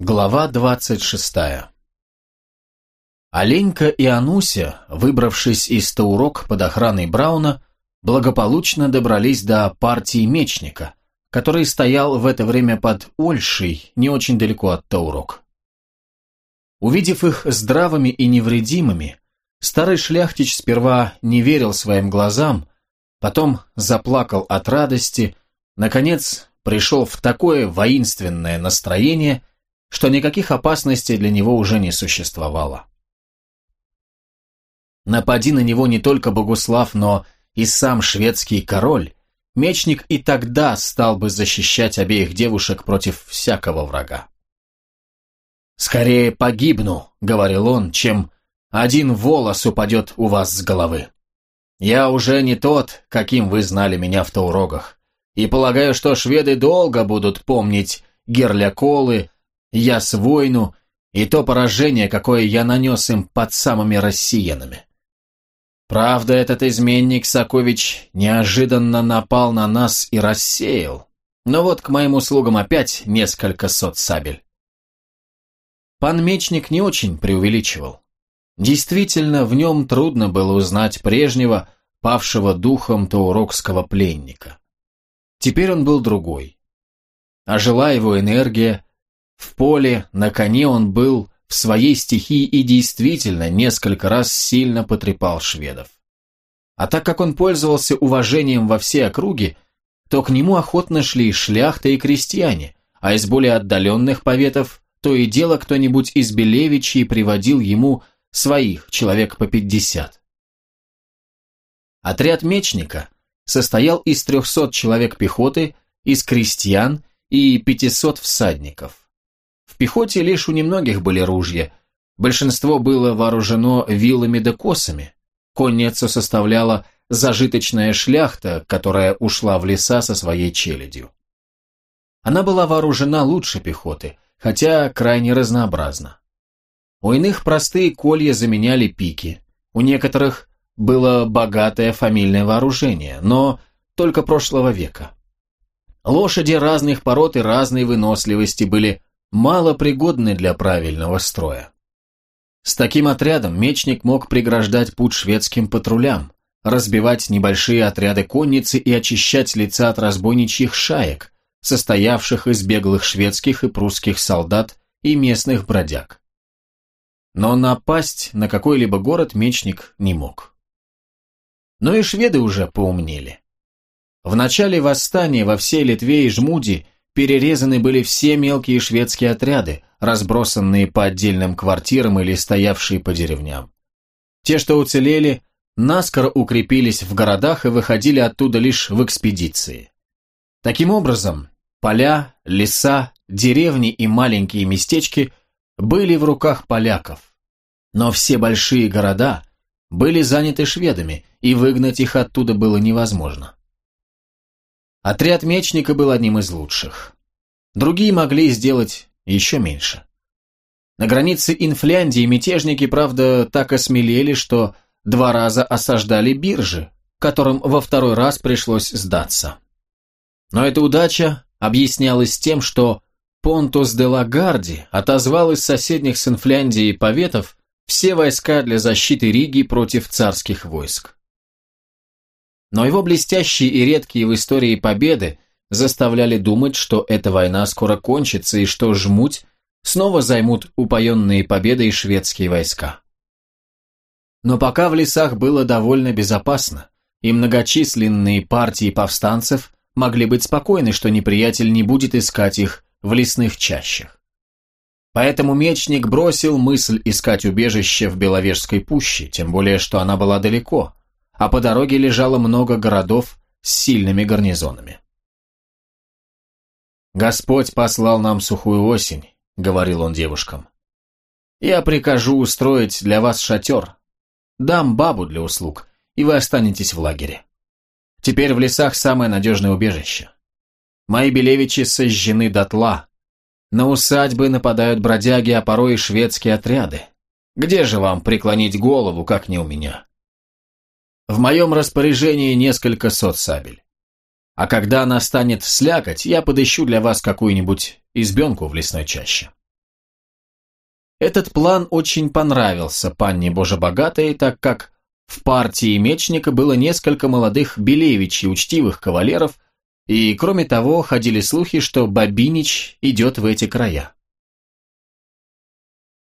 Глава двадцать шестая Оленька и Ануся, выбравшись из Таурок под охраной Брауна, благополучно добрались до партии мечника, который стоял в это время под Ольшей, не очень далеко от Таурок. Увидев их здравыми и невредимыми, старый шляхтич сперва не верил своим глазам, потом заплакал от радости, наконец пришел в такое воинственное настроение, что никаких опасностей для него уже не существовало. Напади на него не только Богуслав, но и сам шведский король, мечник и тогда стал бы защищать обеих девушек против всякого врага. «Скорее погибну», — говорил он, — «чем один волос упадет у вас с головы. Я уже не тот, каким вы знали меня в Таурогах, и полагаю, что шведы долго будут помнить Герляколы, Ясвойну и то поражение, какое я нанес им под самыми россиянами. Правда, этот изменник Сакович неожиданно напал на нас и рассеял. Но вот к моим услугам опять несколько сот сабель. Пан Мечник не очень преувеличивал. Действительно, в нем трудно было узнать прежнего, павшего духом таурокского пленника. Теперь он был другой. А жила его энергия, в поле, на коне он был в своей стихии и действительно несколько раз сильно потрепал шведов. А так как он пользовался уважением во все округи, то к нему охотно шли шляхта и крестьяне, а из более отдаленных поветов то и дело кто-нибудь из Белевичей приводил ему своих, человек по пятьдесят. Отряд мечника состоял из трехсот человек пехоты, из крестьян и пятисот всадников. Пехоте лишь у немногих были ружья. Большинство было вооружено вилами да косами. Конницу составляла зажиточная шляхта, которая ушла в леса со своей челядью. Она была вооружена лучше пехоты, хотя крайне разнообразна. У иных простые колья заменяли пики, у некоторых было богатое фамильное вооружение, но только прошлого века. Лошади разных пород и разной выносливости были малопригодны для правильного строя. С таким отрядом мечник мог преграждать путь шведским патрулям, разбивать небольшие отряды конницы и очищать лица от разбойничьих шаек, состоявших из беглых шведских и прусских солдат и местных бродяг. Но напасть на какой-либо город мечник не мог. Но и шведы уже поумнели. В начале восстания во всей Литве и Жмуди перерезаны были все мелкие шведские отряды, разбросанные по отдельным квартирам или стоявшие по деревням. Те, что уцелели, наскоро укрепились в городах и выходили оттуда лишь в экспедиции. Таким образом, поля, леса, деревни и маленькие местечки были в руках поляков. Но все большие города были заняты шведами, и выгнать их оттуда было невозможно. Отряд мечника был одним из лучших. Другие могли сделать еще меньше. На границе Инфляндии мятежники, правда, так осмелели, что два раза осаждали биржи, которым во второй раз пришлось сдаться. Но эта удача объяснялась тем, что Понтус де Лагарди отозвал из соседних с Инфляндией поветов все войска для защиты Риги против царских войск но его блестящие и редкие в истории победы заставляли думать, что эта война скоро кончится и что жмуть снова займут упоенные победой шведские войска. Но пока в лесах было довольно безопасно, и многочисленные партии повстанцев могли быть спокойны, что неприятель не будет искать их в лесных чащах. Поэтому мечник бросил мысль искать убежище в Беловежской пуще, тем более, что она была далеко – а по дороге лежало много городов с сильными гарнизонами. «Господь послал нам сухую осень», — говорил он девушкам. «Я прикажу устроить для вас шатер, дам бабу для услуг, и вы останетесь в лагере. Теперь в лесах самое надежное убежище. Мои белевичи сожжены дотла. На усадьбы нападают бродяги, а порой и шведские отряды. Где же вам преклонить голову, как не у меня?» В моем распоряжении несколько сот сабель. А когда настанет слякоть, я подыщу для вас какую-нибудь избенку в лесной чаще. Этот план очень понравился панне Божебогатой, так как в партии мечника было несколько молодых белевичей, учтивых кавалеров, и, кроме того, ходили слухи, что Бабинич идет в эти края.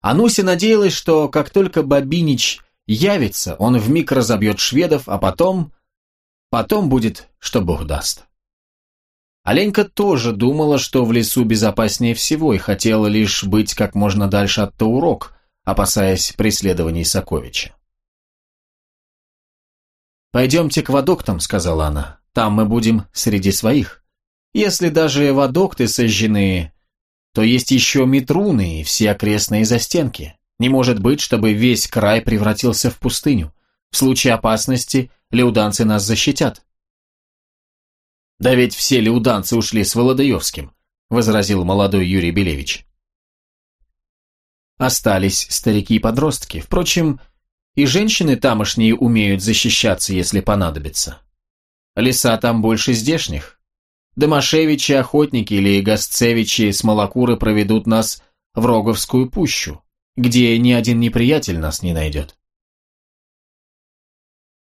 Ануся надеялась, что как только Бабинич явится, он вмиг разобьет шведов, а потом... Потом будет, что Бог даст. Оленька тоже думала, что в лесу безопаснее всего и хотела лишь быть как можно дальше от Таурок, опасаясь преследований Соковича. «Пойдемте к водоктам», — сказала она. «Там мы будем среди своих. Если даже водокты сожжены, то есть еще метруны и все окрестные застенки. Не может быть, чтобы весь край превратился в пустыню. В случае опасности леуданцы нас защитят. «Да ведь все леуданцы ушли с Володаевским», — возразил молодой Юрий Белевич. Остались старики и подростки. Впрочем, и женщины тамошние умеют защищаться, если понадобится. Леса там больше здешних. Домашевичи, охотники или гасцевичи с Малакуры проведут нас в Роговскую пущу, где ни один неприятель нас не найдет.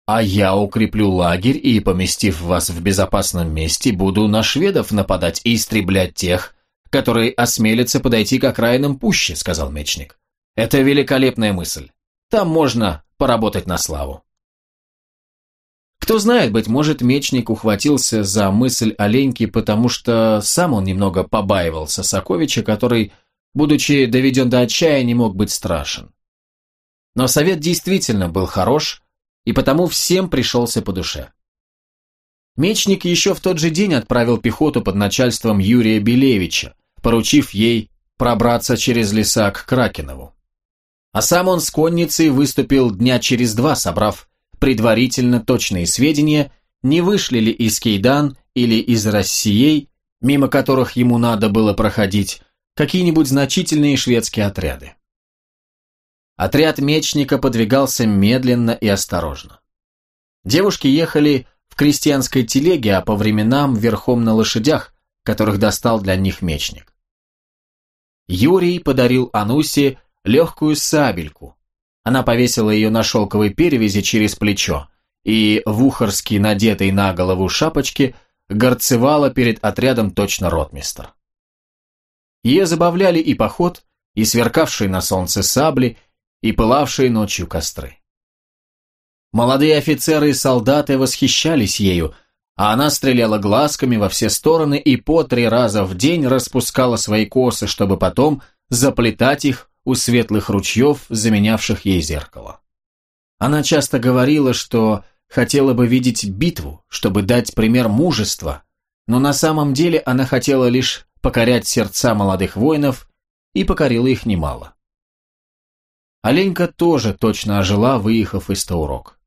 А я укреплю лагерь и, поместив вас в безопасном месте, буду на шведов нападать и истреблять тех, которые осмелятся подойти к окраинам пуще, сказал мечник. Это великолепная мысль. Там можно поработать на славу. Кто знает, быть может, мечник ухватился за мысль оленьки, потому что сам он немного побаивался Соковича, который, будучи доведен до отчаяния, мог быть страшен. Но совет действительно был хорош, и потому всем пришелся по душе. Мечник еще в тот же день отправил пехоту под начальством Юрия Белевича, поручив ей пробраться через леса к Кракенову. А сам он с конницей выступил дня через два, собрав предварительно точные сведения, не вышли ли из Кейдан или из Россией, мимо которых ему надо было проходить, какие-нибудь значительные шведские отряды. Отряд мечника подвигался медленно и осторожно. Девушки ехали в крестьянской телеге, а по временам верхом на лошадях, которых достал для них мечник. Юрий подарил Анусе легкую сабельку. Она повесила ее на шелковой перевязи через плечо и в ухорски надетой на голову шапочке горцевала перед отрядом точно ротмистр. Ее забавляли и поход, и сверкавшие на солнце сабли, и пылавшие ночью костры. Молодые офицеры и солдаты восхищались ею, а она стреляла глазками во все стороны и по три раза в день распускала свои косы, чтобы потом заплетать их у светлых ручьев, заменявших ей зеркало. Она часто говорила, что хотела бы видеть битву, чтобы дать пример мужества, но на самом деле она хотела лишь покорять сердца молодых воинов и покорила их немало. Оленька тоже точно ожила, выехав из Таурок.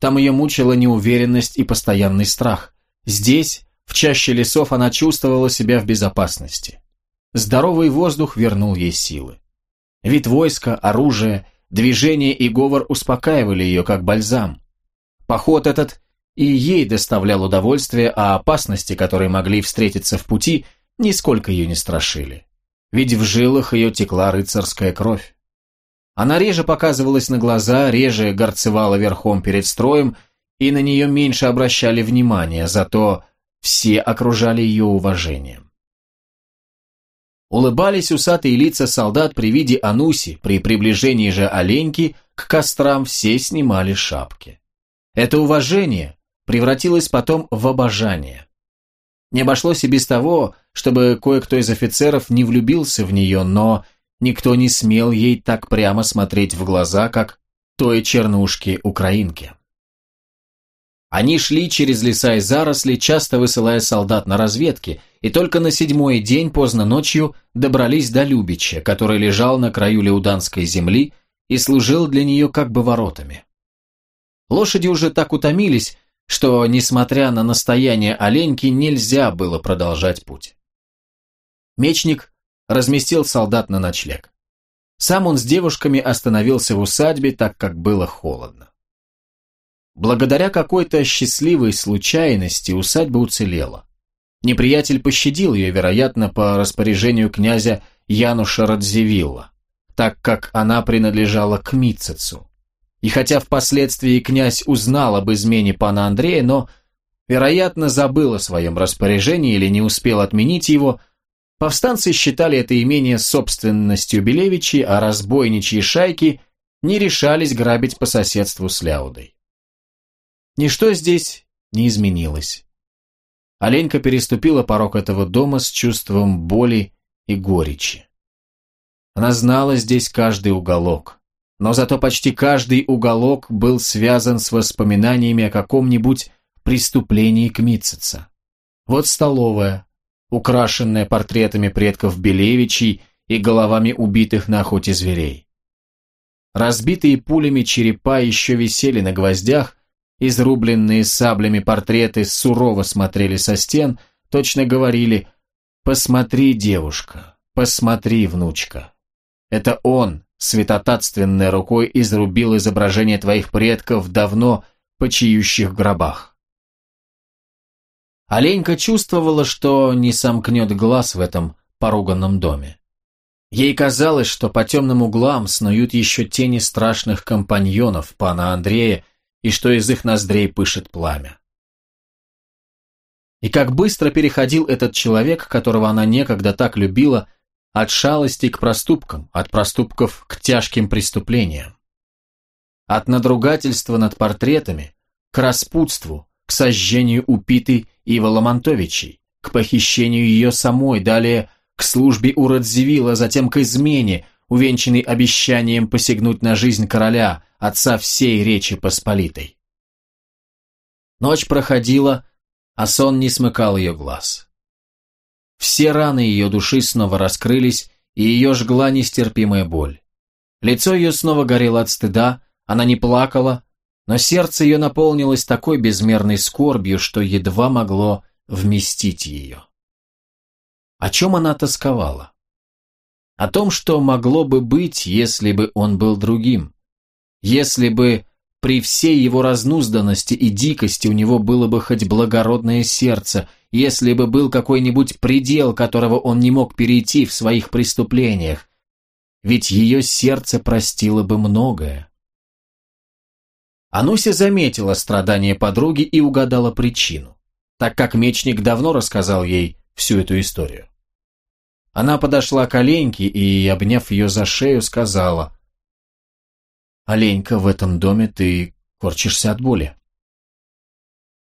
Там ее мучила неуверенность и постоянный страх. Здесь, в чаще лесов, она чувствовала себя в безопасности. Здоровый воздух вернул ей силы. Вид войска, оружие, движение и говор успокаивали ее, как бальзам. Поход этот и ей доставлял удовольствие, а опасности, которые могли встретиться в пути, нисколько ее не страшили. Ведь в жилах ее текла рыцарская кровь. Она реже показывалась на глаза, реже горцевала верхом перед строем, и на нее меньше обращали внимания, зато все окружали ее уважением. Улыбались усатые лица солдат при виде Ануси, при приближении же оленьки к кострам все снимали шапки. Это уважение превратилось потом в обожание. Не обошлось и без того, чтобы кое-кто из офицеров не влюбился в нее, но Никто не смел ей так прямо смотреть в глаза, как той чернушке-украинке. Они шли через леса и заросли, часто высылая солдат на разведки, и только на седьмой день поздно ночью добрались до Любича, который лежал на краю Леуданской земли и служил для нее как бы воротами. Лошади уже так утомились, что, несмотря на настояние оленьки, нельзя было продолжать путь. Мечник разместил солдат на ночлег. Сам он с девушками остановился в усадьбе, так как было холодно. Благодаря какой-то счастливой случайности усадьба уцелела. Неприятель пощадил ее, вероятно, по распоряжению князя Януша Радзивилла. так как она принадлежала к Митцецу. И хотя впоследствии князь узнал об измене пана Андрея, но, вероятно, забыл о своем распоряжении или не успел отменить его, повстанцы считали это имение собственностью Белевичей, а разбойничьи шайки не решались грабить по соседству с Ляудой. Ничто здесь не изменилось. Оленька переступила порог этого дома с чувством боли и горечи. Она знала здесь каждый уголок, но зато почти каждый уголок был связан с воспоминаниями о каком-нибудь преступлении Кмитцица. Вот столовая, украшенная портретами предков Белевичей и головами убитых на охоте зверей. Разбитые пулями черепа еще висели на гвоздях, изрубленные саблями портреты сурово смотрели со стен, точно говорили «Посмотри, девушка, посмотри, внучка». Это он, святотатственной рукой изрубил изображение твоих предков давно почиющих гробах. Оленька чувствовала, что не сомкнет глаз в этом поруганном доме. Ей казалось, что по темным углам снуют еще тени страшных компаньонов пана Андрея и что из их ноздрей пышет пламя. И как быстро переходил этот человек, которого она некогда так любила, от шалости к проступкам, от проступков к тяжким преступлениям. От надругательства над портретами к распутству, к сожжению упитой Ива Ламонтовичей, к похищению ее самой, далее к службе у Радзивилла, затем к измене, увенчанной обещанием посягнуть на жизнь короля, отца всей Речи Посполитой. Ночь проходила, а сон не смыкал ее глаз. Все раны ее души снова раскрылись, и ее жгла нестерпимая боль. Лицо ее снова горело от стыда, она не плакала, но сердце ее наполнилось такой безмерной скорбью, что едва могло вместить ее. О чем она тосковала? О том, что могло бы быть, если бы он был другим. Если бы при всей его разнузданности и дикости у него было бы хоть благородное сердце, если бы был какой-нибудь предел, которого он не мог перейти в своих преступлениях. Ведь ее сердце простило бы многое. Ануся заметила страдания подруги и угадала причину, так как мечник давно рассказал ей всю эту историю. Она подошла к Оленьке и, обняв ее за шею, сказала, «Оленька, в этом доме ты корчишься от боли».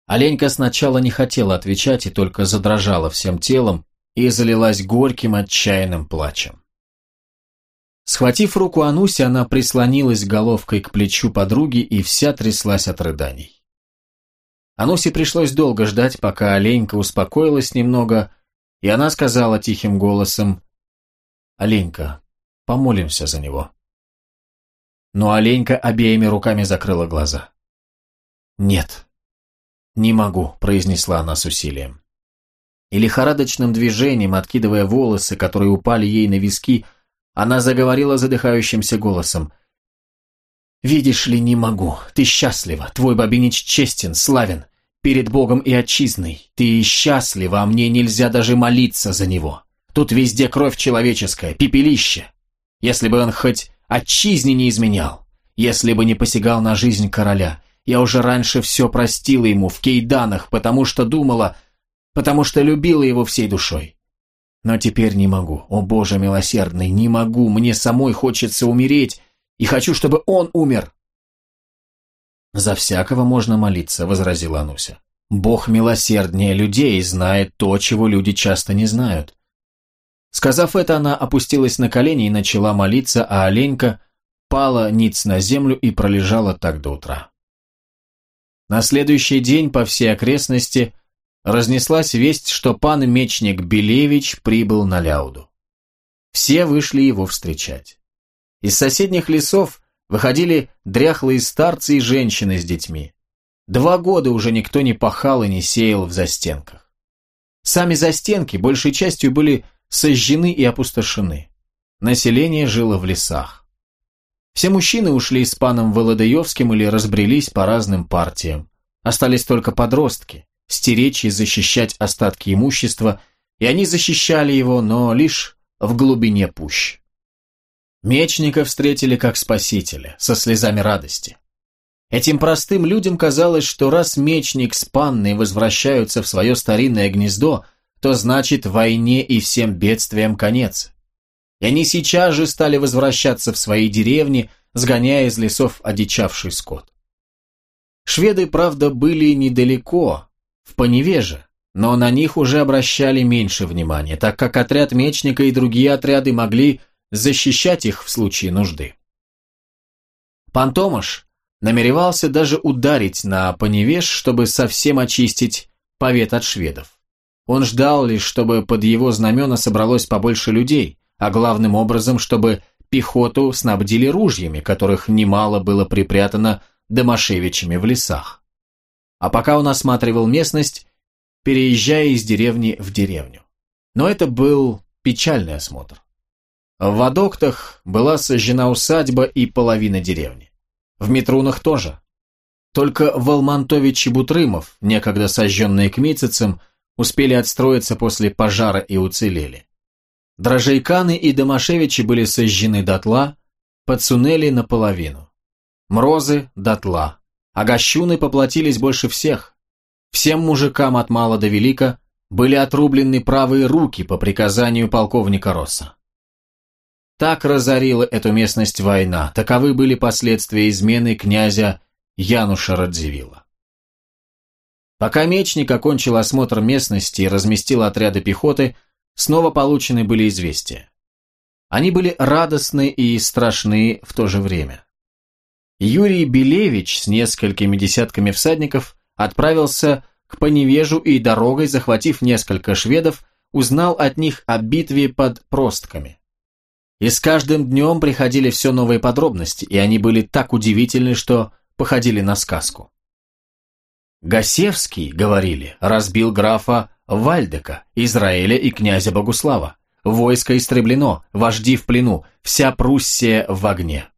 Оленька сначала не хотела отвечать и только задрожала всем телом и залилась горьким отчаянным плачем. Схватив руку Ануси, она прислонилась головкой к плечу подруги и вся тряслась от рыданий. Анусе пришлось долго ждать, пока Оленька успокоилась немного, и она сказала тихим голосом, «Оленька, помолимся за него» но оленька обеими руками закрыла глаза. «Нет, не могу», – произнесла она с усилием. И лихорадочным движением, откидывая волосы, которые упали ей на виски, она заговорила задыхающимся голосом. «Видишь ли, не могу. Ты счастлива. Твой бабинич честен, славен. Перед Богом и отчизной. Ты счастлива, а мне нельзя даже молиться за него. Тут везде кровь человеческая, пепелище. Если бы он хоть отчизне не изменял, если бы не посягал на жизнь короля. Я уже раньше все простила ему в кейданах, потому что думала, потому что любила его всей душой. Но теперь не могу, о боже милосердный, не могу, мне самой хочется умереть, и хочу, чтобы он умер. «За всякого можно молиться», — возразила Ануся. «Бог милосерднее людей знает то, чего люди часто не знают. Сказав это, она опустилась на колени и начала молиться, а оленька пала ниц на землю и пролежала так до утра. На следующий день по всей окрестности разнеслась весть, что пан Мечник Белевич прибыл на Ляуду. Все вышли его встречать. Из соседних лесов выходили дряхлые старцы и женщины с детьми. Два года уже никто не пахал и не сеял в застенках. Сами застенки большей частью были сожжены и опустошены. Население жило в лесах. Все мужчины ушли с паном Володаевским или разбрелись по разным партиям. Остались только подростки, стеречь и защищать остатки имущества, и они защищали его, но лишь в глубине пущ. Мечника встретили как спасителя, со слезами радости. Этим простым людям казалось, что раз мечник с панной возвращаются в свое старинное гнездо, то значит войне и всем бедствиям конец. И они сейчас же стали возвращаться в свои деревни, сгоняя из лесов одичавший скот. Шведы, правда, были недалеко, в Поневеже, но на них уже обращали меньше внимания, так как отряд мечника и другие отряды могли защищать их в случае нужды. Пан Томаш намеревался даже ударить на Поневеж, чтобы совсем очистить повет от шведов. Он ждал лишь, чтобы под его знамена собралось побольше людей, а главным образом, чтобы пехоту снабдили ружьями, которых немало было припрятано Домашевичами в лесах. А пока он осматривал местность, переезжая из деревни в деревню. Но это был печальный осмотр. В Вадоктах была сожжена усадьба и половина деревни. В Митрунах тоже. Только Волмантович и Бутрымов, некогда сожженные кмицицем, успели отстроиться после пожара и уцелели. Дрожейканы и Домашевичи были сожжены дотла, подсунели наполовину. Мрозы дотла, а гощуны поплатились больше всех. Всем мужикам от мала до велика были отрублены правые руки по приказанию полковника Росса. Так разорила эту местность война, таковы были последствия измены князя Януша Радзивилла. Пока мечник окончил осмотр местности и разместил отряды пехоты, снова получены были известия. Они были радостны и страшны в то же время. Юрий Белевич с несколькими десятками всадников отправился к Поневежу и дорогой, захватив несколько шведов, узнал от них о битве под Простками. И с каждым днем приходили все новые подробности, и они были так удивительны, что походили на сказку. Гасевский, говорили, разбил графа Вальдека, Израиля и князя Богуслава. Войско истреблено, вожди в плену, вся Пруссия в огне.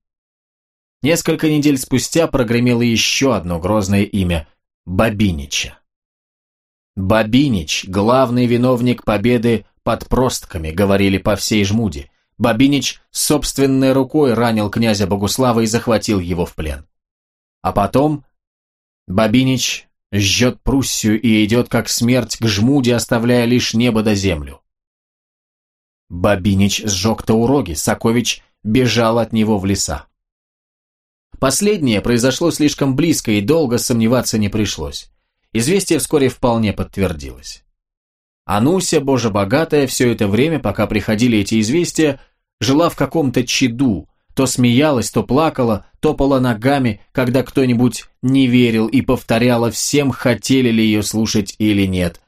Несколько недель спустя прогремело еще одно грозное имя – Бабинича. Бабинич – главный виновник победы под простками, говорили по всей жмуде. Бабинич собственной рукой ранил князя Богуслава и захватил его в плен. А потом Бабинич жжет Пруссию и идет как смерть к жмуде, оставляя лишь небо до землю. Бабинич сжег Тауроги, Сакович бежал от него в леса. Последнее произошло слишком близко и долго сомневаться не пришлось. Известие вскоре вполне подтвердилось. Ануся, боже богатая, все это время, пока приходили эти известия, жила в каком-то чаду, то смеялась, то плакала, топала ногами, когда кто-нибудь не верил и повторяла всем, хотели ли ее слушать или нет.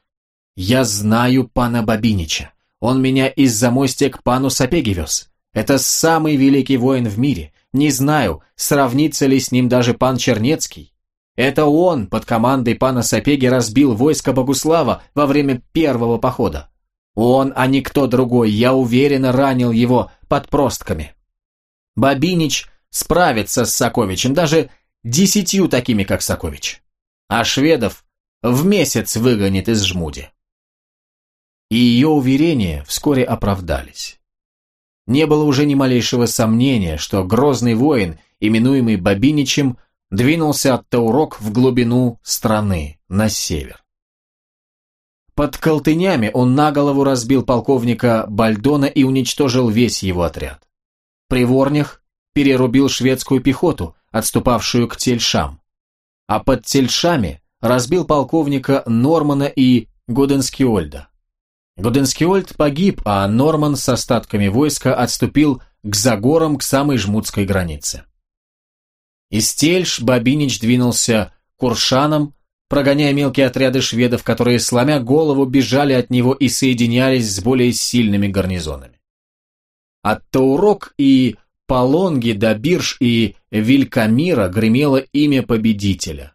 «Я знаю пана Бабинича. Он меня из-за мостя к пану Сапеги вез. Это самый великий воин в мире. Не знаю, сравнится ли с ним даже пан Чернецкий. Это он под командой пана Сапеги разбил войско Богуслава во время первого похода. Он, а не кто другой, я уверенно ранил его под простками. Бабинич справится с Саковичем, даже десятью такими, как Сакович. А шведов в месяц выгонит из жмуди. И ее уверения вскоре оправдались. Не было уже ни малейшего сомнения, что грозный воин, именуемый Бабиничем, двинулся от Таурок в глубину страны, на север. Под Колтынями он на голову разбил полковника Бальдона и уничтожил весь его отряд. При Ворнях перерубил шведскую пехоту, отступавшую к Тельшам. А под Тельшами разбил полковника Нормана и Годенскиольда. Годенскиольд погиб, а Норман с остатками войска отступил к Загорам к самой жмутской границе. Из Тельш Бабинич двинулся к Куршанам, прогоняя мелкие отряды шведов, которые, сломя голову, бежали от него и соединялись с более сильными гарнизонами. От Таурок и Палонги до Бирж и Вилькамира гремело имя победителя.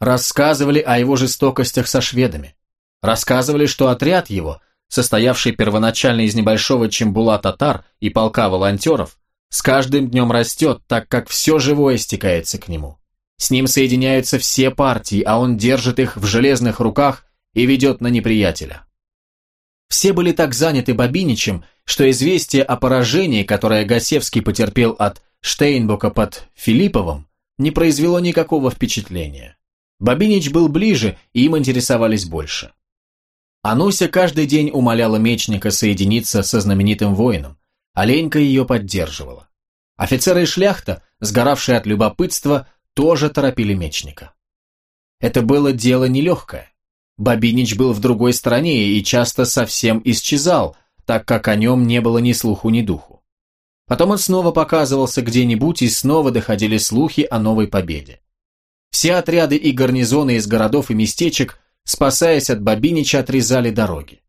Рассказывали о его жестокостях со шведами. Рассказывали, что отряд его, состоявший первоначально из небольшого чембула татар и полка волонтеров, с каждым днем растет, так как все живое стекается к нему. С ним соединяются все партии, а он держит их в железных руках и ведет на неприятеля. Все были так заняты Бабиничем, что известие о поражении, которое Гасевский потерпел от Штейнбока под Филипповым, не произвело никакого впечатления. Бабинич был ближе, и им интересовались больше. Ануся каждый день умоляла мечника соединиться со знаменитым воином, а Ленька ее поддерживала. Офицеры и шляхта, сгоравшие от любопытства, тоже торопили мечника. Это было дело нелегкое. Бабинич был в другой стране и часто совсем исчезал, так как о нем не было ни слуху, ни духу. Потом он снова показывался где-нибудь, и снова доходили слухи о новой победе. Все отряды и гарнизоны из городов и местечек, спасаясь от Бабинича, отрезали дороги.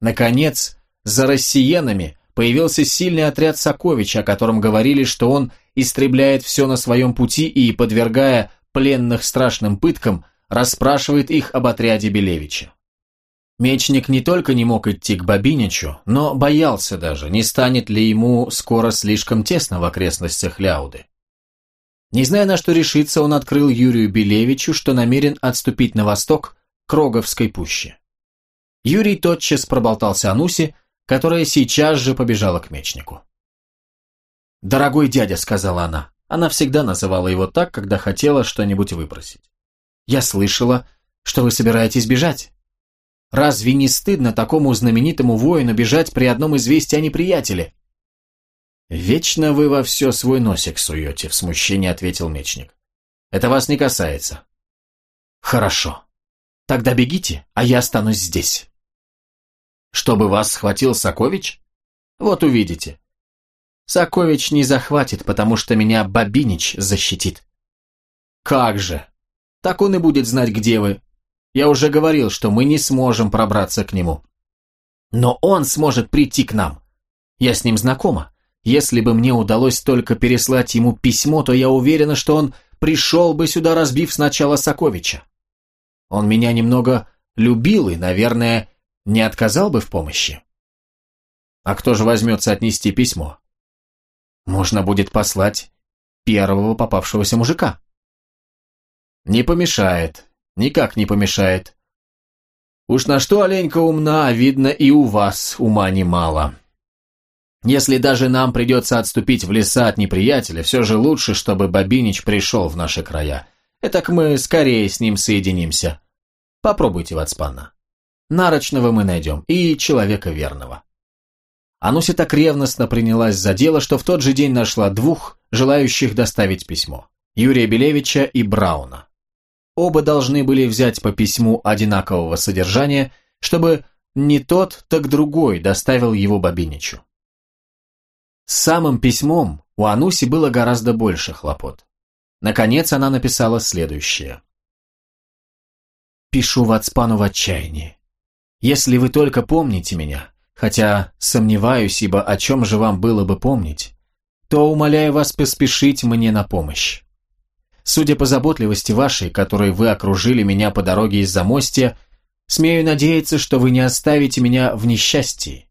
Наконец, за россиянами появился сильный отряд Соковича, о котором говорили, что он истребляет все на своем пути и, подвергая пленных страшным пыткам, расспрашивает их об отряде Белевича. Мечник не только не мог идти к Бабиничу, но боялся даже, не станет ли ему скоро слишком тесно в окрестностях Ляуды. Не зная, на что решиться, он открыл Юрию Белевичу, что намерен отступить на восток к Роговской пуще. Юрий тотчас проболтался Анусе, которая сейчас же побежала к мечнику. «Дорогой дядя», — сказала она, она всегда называла его так, когда хотела что-нибудь выбросить. «Я слышала, что вы собираетесь бежать. Разве не стыдно такому знаменитому воину бежать при одном известии о неприятеле?» «Вечно вы во все свой носик суете», — в смущении ответил мечник. «Это вас не касается». «Хорошо. Тогда бегите, а я останусь здесь». «Чтобы вас схватил Сокович? Вот увидите. Сокович не захватит, потому что меня Бабинич защитит». «Как же! Так он и будет знать, где вы. Я уже говорил, что мы не сможем пробраться к нему. Но он сможет прийти к нам. Я с ним знакома. Если бы мне удалось только переслать ему письмо, то я уверена, что он пришел бы сюда, разбив сначала Соковича. Он меня немного любил и, наверное, не отказал бы в помощи. А кто же возьмется отнести письмо? Можно будет послать первого попавшегося мужика. Не помешает, никак не помешает. Уж на что оленька умна, видно и у вас ума немало. Если даже нам придется отступить в леса от неприятеля, все же лучше, чтобы Бабинич пришел в наши края. Этак мы скорее с ним соединимся. Попробуйте, Вацпанна. Нарочного мы найдем, и человека верного. Ануся так ревностно принялась за дело, что в тот же день нашла двух, желающих доставить письмо. Юрия Белевича и Брауна. Оба должны были взять по письму одинакового содержания, чтобы не тот, так другой доставил его Бабиничу. С самым письмом у Ануси было гораздо больше хлопот. Наконец она написала следующее. «Пишу Вацпану в отчаянии. Если вы только помните меня, хотя сомневаюсь, ибо о чем же вам было бы помнить, то умоляю вас поспешить мне на помощь. Судя по заботливости вашей, которой вы окружили меня по дороге из Замостья, смею надеяться, что вы не оставите меня в несчастье.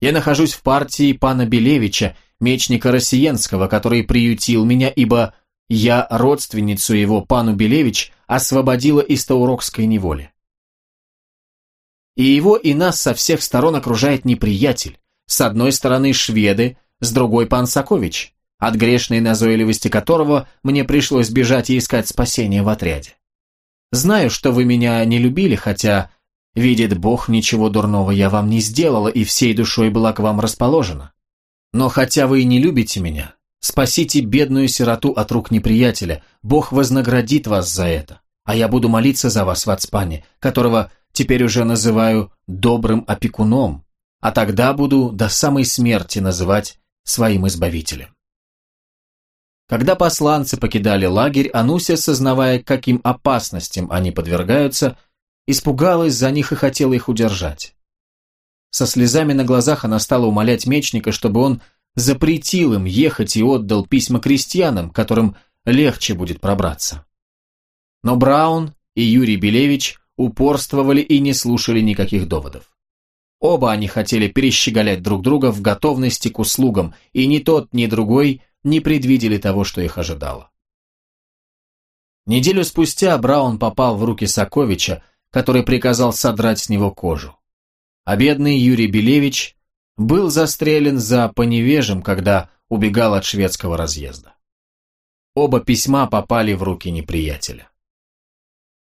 Я нахожусь в партии пана Белевича, мечника Россиенского, который приютил меня, ибо я родственницу его, пану Белевич, освободила из таурокской неволи. И его и нас со всех сторон окружает неприятель. С одной стороны шведы, с другой пан Сакович, от грешной назойливости которого мне пришлось бежать и искать спасение в отряде. Знаю, что вы меня не любили, хотя Видит Бог, ничего дурного я вам не сделала и всей душой была к вам расположена. Но хотя вы и не любите меня, спасите бедную сироту от рук неприятеля, Бог вознаградит вас за это, а я буду молиться за вас в Ацпане, которого теперь уже называю добрым опекуном, а тогда буду до самой смерти называть своим избавителем. Когда посланцы покидали лагерь, Ануся, сознавая, каким опасностям они подвергаются, Испугалась за них и хотела их удержать. Со слезами на глазах она стала умолять мечника, чтобы он запретил им ехать и отдал письма крестьянам, которым легче будет пробраться. Но Браун и Юрий Белевич упорствовали и не слушали никаких доводов. Оба они хотели перещеголять друг друга в готовности к услугам, и ни тот, ни другой не предвидели того, что их ожидало. Неделю спустя Браун попал в руки Соковича, который приказал содрать с него кожу. а бедный Юрий Белевич был застрелен за поневежем, когда убегал от шведского разъезда. Оба письма попали в руки неприятеля.